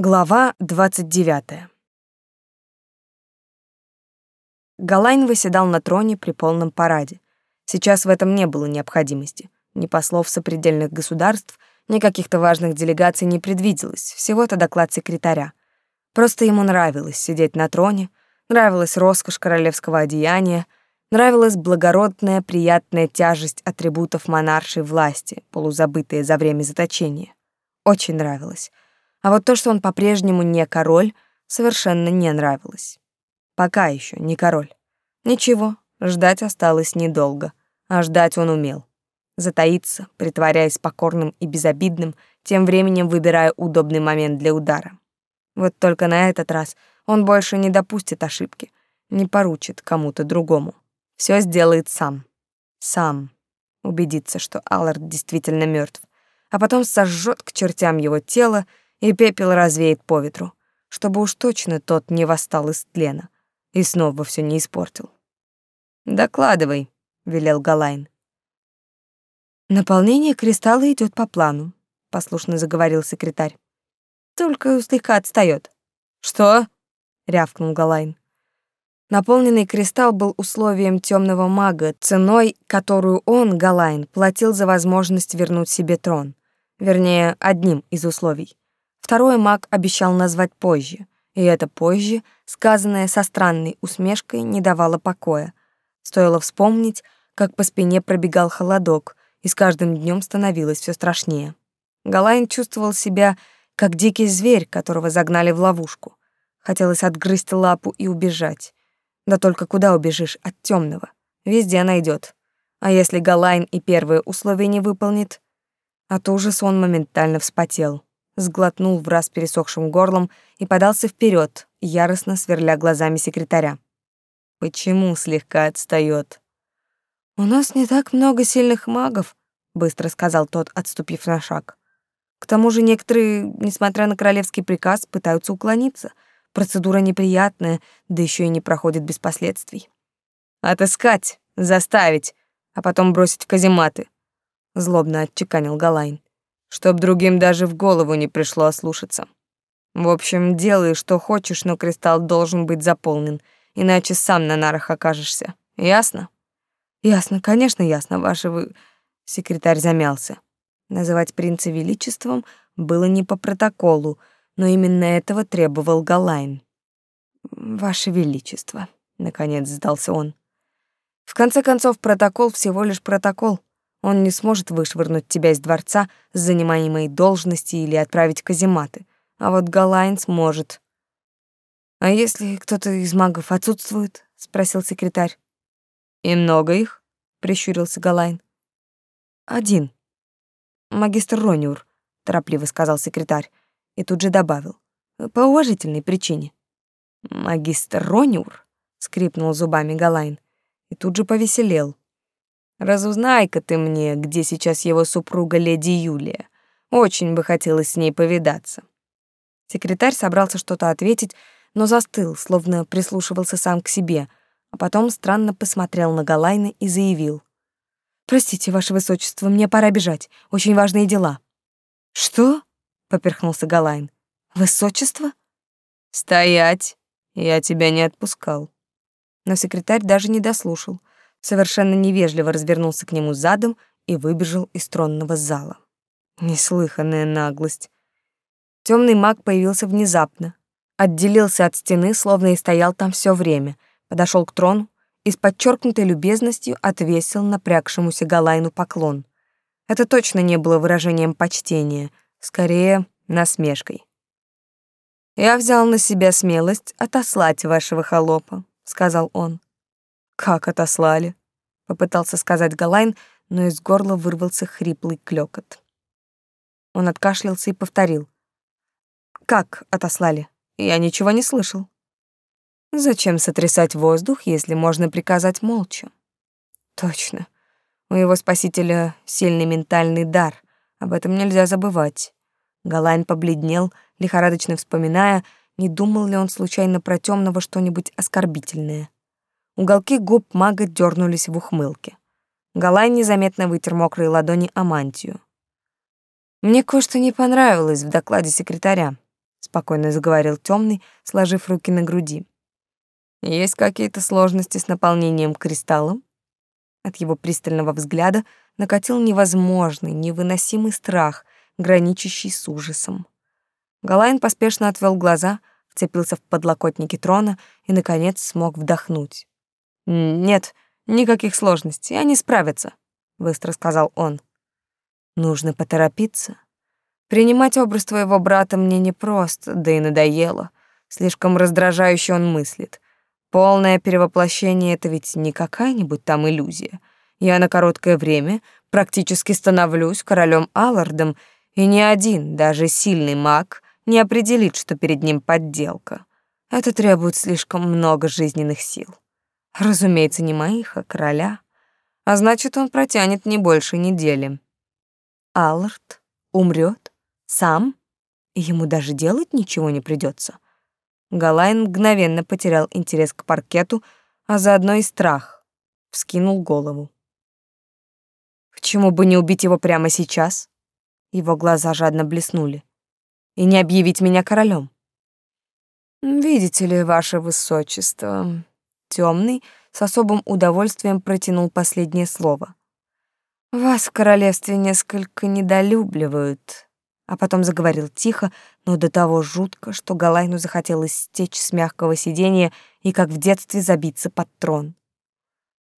Глава 29. Галайн выседал на троне при полном параде. Сейчас в этом не было необходимости. Ни послов сопредельных государств, ни каких-то важных делегаций не предвиделось, всего-то доклад секретаря. Просто ему нравилось сидеть на троне, нравилась роскошь королевского одеяния, нравилась благородная, приятная тяжесть атрибутов монаршей власти, полузабытые за время заточения. Очень нравилось — а вот то, что он по-прежнему не король, совершенно не нравилось. Пока еще не король. Ничего, ждать осталось недолго, а ждать он умел. Затаиться, притворяясь покорным и безобидным, тем временем выбирая удобный момент для удара. Вот только на этот раз он больше не допустит ошибки, не поручит кому-то другому. Все сделает сам. Сам. Убедиться, что Аллард действительно мертв, а потом сожжет к чертям его тело и пепел развеет по ветру, чтобы уж точно тот не восстал из тлена и снова все не испортил. «Докладывай», — велел Галайн. «Наполнение кристалла идет по плану», — послушно заговорил секретарь. «Только слегка отстает. «Что?» — рявкнул Галайн. Наполненный кристалл был условием темного мага, ценой, которую он, Галайн, платил за возможность вернуть себе трон. Вернее, одним из условий. Второе маг обещал назвать позже, и это позже, сказанное со странной усмешкой, не давало покоя. Стоило вспомнить, как по спине пробегал холодок, и с каждым днем становилось все страшнее. Галайн чувствовал себя как дикий зверь, которого загнали в ловушку. Хотелось отгрызть лапу и убежать. Да только куда убежишь от темного? Везде найдет. А если Галайн и первое условие не выполнит? От ужаса он моментально вспотел сглотнул в раз пересохшим горлом и подался вперед, яростно сверля глазами секретаря. Почему слегка отстает? У нас не так много сильных магов, быстро сказал тот, отступив на шаг. К тому же некоторые, несмотря на королевский приказ, пытаются уклониться. Процедура неприятная, да еще и не проходит без последствий. Отыскать, заставить, а потом бросить в казематы, злобно отчеканил Галайн чтоб другим даже в голову не пришло ослушаться. В общем, делай, что хочешь, но кристалл должен быть заполнен, иначе сам на нарах окажешься. Ясно? Ясно, конечно, ясно, ваше вы... Секретарь замялся. Называть принца величеством было не по протоколу, но именно этого требовал Галайн. «Ваше Величество», — наконец сдался он. В конце концов, протокол всего лишь протокол. Он не сможет вышвырнуть тебя из дворца с занимаемой должности или отправить в казематы. А вот Галайн сможет. «А если кто-то из магов отсутствует?» — спросил секретарь. «И много их?» — прищурился Галайн. «Один. Магистр Рониур», — торопливо сказал секретарь, и тут же добавил. «По уважительной причине». «Магистр Рониур?» — скрипнул зубами Галайн, и тут же повеселел. Разузнай-ка ты мне, где сейчас его супруга леди Юлия. Очень бы хотелось с ней повидаться. Секретарь собрался что-то ответить, но застыл, словно прислушивался сам к себе, а потом странно посмотрел на Галайна и заявил: "Простите, ваше высочество, мне пора бежать. Очень важные дела". "Что?" поперхнулся Галайн. "Высочество?" "Стоять. Я тебя не отпускал". Но секретарь даже не дослушал совершенно невежливо развернулся к нему задом и выбежал из тронного зала. Неслыханная наглость. Темный маг появился внезапно, отделился от стены, словно и стоял там все время, подошел к трону и с подчеркнутой любезностью отвесил напрягшемуся Галайну поклон. Это точно не было выражением почтения, скорее насмешкой. «Я взял на себя смелость отослать вашего холопа», — сказал он. Как отослали? Попытался сказать Галайн, но из горла вырвался хриплый клёкот. Он откашлялся и повторил. Как отослали? Я ничего не слышал. Зачем сотрясать воздух, если можно приказать молча? Точно. У его спасителя сильный ментальный дар. Об этом нельзя забывать. Галайн побледнел, лихорадочно вспоминая, не думал ли он случайно про темного что-нибудь оскорбительное. Уголки губ мага дернулись в ухмылке. Галай незаметно вытер мокрые ладони о мантию. Мне кое-что не понравилось в докладе секретаря, спокойно заговорил темный, сложив руки на груди. Есть какие-то сложности с наполнением кристаллом? От его пристального взгляда накатил невозможный, невыносимый страх, граничащий с ужасом. Галайн поспешно отвел глаза, вцепился в подлокотники трона и, наконец, смог вдохнуть. «Нет, никаких сложностей, они справятся», — быстро сказал он. «Нужно поторопиться. Принимать образ твоего брата мне непросто, да и надоело. Слишком раздражающе он мыслит. Полное перевоплощение — это ведь не какая-нибудь там иллюзия. Я на короткое время практически становлюсь королем Аллардом, и ни один, даже сильный маг, не определит, что перед ним подделка. Это требует слишком много жизненных сил. Разумеется, не моих, а короля. А значит, он протянет не больше недели. Аллард умрет сам, ему даже делать ничего не придется. Галайн мгновенно потерял интерес к паркету, а заодно и страх. Вскинул голову. Почему бы не убить его прямо сейчас? Его глаза жадно блеснули. И не объявить меня королем. Видите ли, ваше высочество, темный с особым удовольствием протянул последнее слово. Вас в королевстве несколько недолюбливают а потом заговорил тихо, но до того жутко, что Галайну захотелось стечь с мягкого сиденья и, как в детстве, забиться под трон.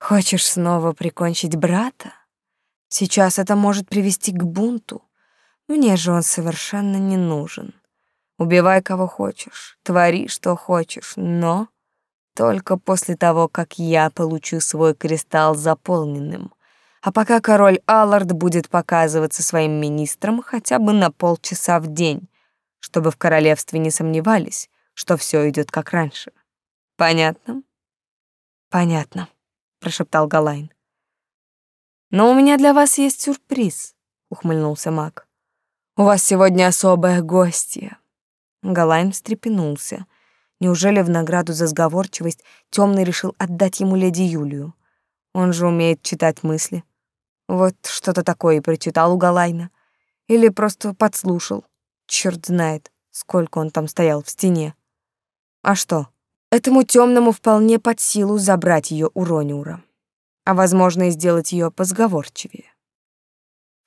«Хочешь снова прикончить брата? Сейчас это может привести к бунту. Мне же он совершенно не нужен. Убивай кого хочешь, твори что хочешь, но только после того, как я получу свой кристалл заполненным. А пока король Аллард будет показываться своим министрам хотя бы на полчаса в день, чтобы в королевстве не сомневались, что все идет как раньше. Понятно? Понятно, прошептал Галайн. Но у меня для вас есть сюрприз, ухмыльнулся Мак. У вас сегодня особое гостье. Галайн встрепенулся. Неужели в награду за сговорчивость Темный решил отдать ему леди Юлию? Он же умеет читать мысли. Вот что-то такое и прочитал у Галайна. Или просто подслушал. Черт знает, сколько он там стоял в стене. А что? Этому темному вполне под силу забрать ее у Рониура. А возможно и сделать ее позговорчивее.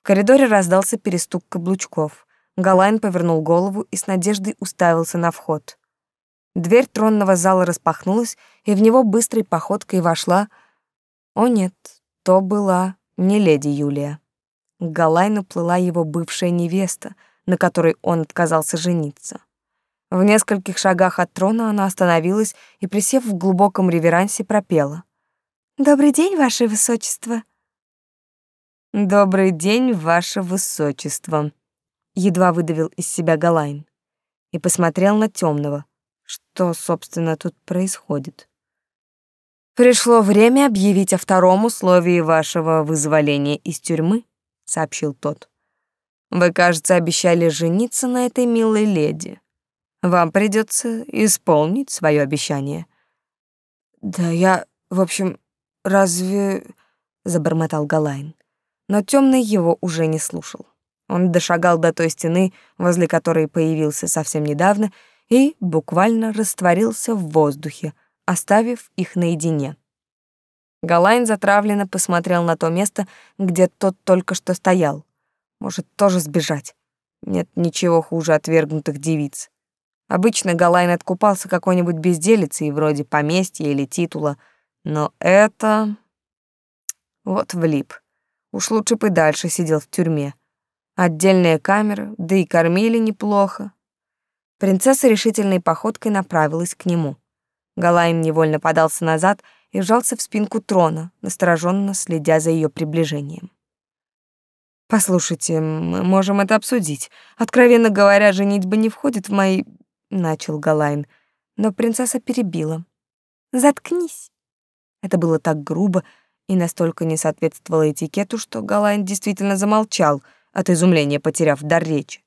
В коридоре раздался перестук каблучков. Галайн повернул голову и с надеждой уставился на вход. Дверь тронного зала распахнулась, и в него быстрой походкой вошла... О нет, то была не леди Юлия. К Галайну плыла его бывшая невеста, на которой он отказался жениться. В нескольких шагах от трона она остановилась и, присев в глубоком реверансе, пропела. «Добрый день, ваше высочество!» «Добрый день, ваше высочество!» Едва выдавил из себя Галайн и посмотрел на темного. Что, собственно, тут происходит? Пришло время объявить о втором условии вашего вызволения из тюрьмы, сообщил тот. Вы, кажется, обещали жениться на этой милой леди. Вам придется исполнить свое обещание. Да я, в общем, разве забормотал Галайн, но темный его уже не слушал. Он дошагал до той стены, возле которой появился совсем недавно, и буквально растворился в воздухе, оставив их наедине. Галайн затравленно посмотрел на то место, где тот только что стоял. Может, тоже сбежать. Нет ничего хуже отвергнутых девиц. Обычно Галайн откупался какой-нибудь безделицей, вроде поместья или титула, но это... Вот влип. Уж лучше бы дальше сидел в тюрьме. Отдельная камера, да и кормили неплохо. Принцесса решительной походкой направилась к нему. Галайн невольно подался назад и вжался в спинку трона, настороженно следя за ее приближением. «Послушайте, мы можем это обсудить. Откровенно говоря, женитьба не входит в мои...» — начал Галайн, но принцесса перебила. «Заткнись!» Это было так грубо и настолько не соответствовало этикету, что Галайн действительно замолчал, от изумления потеряв дар речи.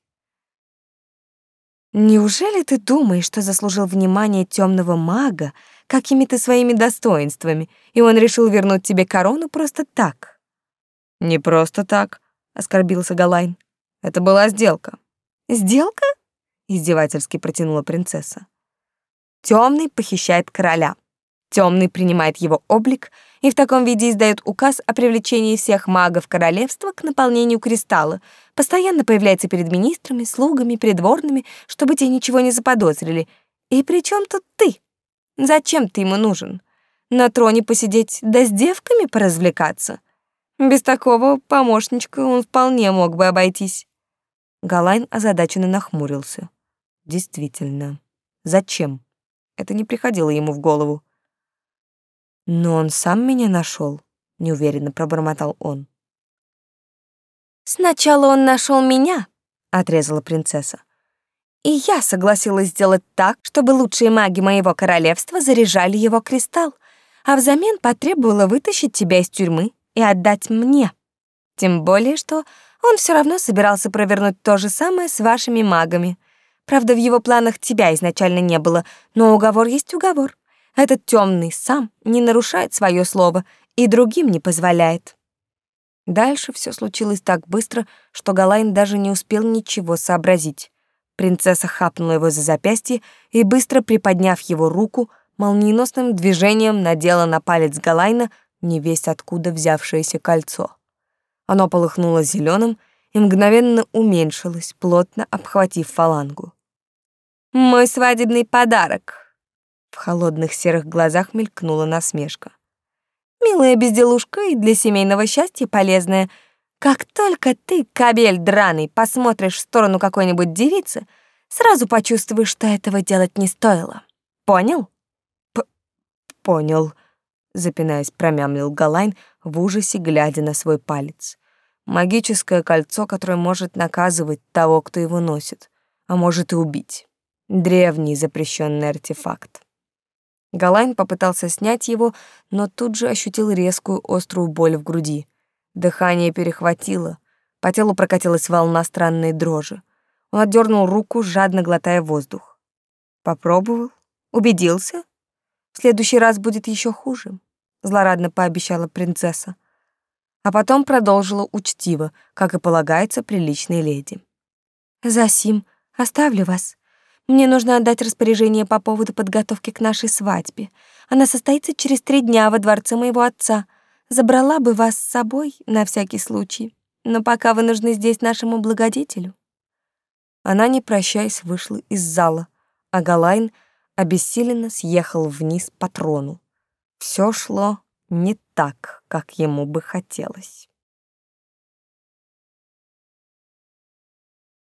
Неужели ты думаешь, что заслужил внимание темного мага какими-то своими достоинствами, и он решил вернуть тебе корону просто так? Не просто так, оскорбился Галайн. Это была сделка. Сделка? издевательски протянула принцесса. Темный похищает короля. Темный принимает его облик и в таком виде издает указ о привлечении всех магов королевства к наполнению кристалла, постоянно появляется перед министрами, слугами, придворными, чтобы те ничего не заподозрили. И при чем тут ты? Зачем ты ему нужен? На троне посидеть, да с девками поразвлекаться? Без такого помощничка он вполне мог бы обойтись. Галайн озадаченно нахмурился. Действительно, зачем? Это не приходило ему в голову. Но он сам меня нашел, неуверенно пробормотал он. Сначала он нашел меня, отрезала принцесса. И я согласилась сделать так, чтобы лучшие маги моего королевства заряжали его кристалл, а взамен потребовала вытащить тебя из тюрьмы и отдать мне. Тем более, что он все равно собирался провернуть то же самое с вашими магами. Правда, в его планах тебя изначально не было, но уговор есть уговор. Этот темный сам не нарушает свое слово и другим не позволяет. Дальше все случилось так быстро, что Галайн даже не успел ничего сообразить. Принцесса хапнула его за запястье и, быстро приподняв его руку, молниеносным движением надела на палец Галайна невесть откуда взявшееся кольцо. Оно полыхнуло зеленым и мгновенно уменьшилось, плотно обхватив фалангу. «Мой свадебный подарок!» В холодных серых глазах мелькнула насмешка. «Милая безделушка и для семейного счастья полезная. Как только ты, кабель драный, посмотришь в сторону какой-нибудь девицы, сразу почувствуешь, что этого делать не стоило. Понял?» П «Понял», — запинаясь, промямлил Галайн в ужасе, глядя на свой палец. Магическое кольцо, которое может наказывать того, кто его носит, а может и убить. Древний запрещенный артефакт. Галайн попытался снять его, но тут же ощутил резкую острую боль в груди. Дыхание перехватило, по телу прокатилась волна странной дрожи. Он отдернул руку, жадно глотая воздух. Попробовал, убедился. В следующий раз будет еще хуже, злорадно пообещала принцесса. А потом продолжила учтиво, как и полагается приличной леди. «Засим, оставлю вас. Мне нужно отдать распоряжение по поводу подготовки к нашей свадьбе. Она состоится через три дня во дворце моего отца. Забрала бы вас с собой на всякий случай, но пока вы нужны здесь нашему благодетелю». Она, не прощаясь, вышла из зала, а Галайн обессиленно съехал вниз по трону. Все шло не так, как ему бы хотелось.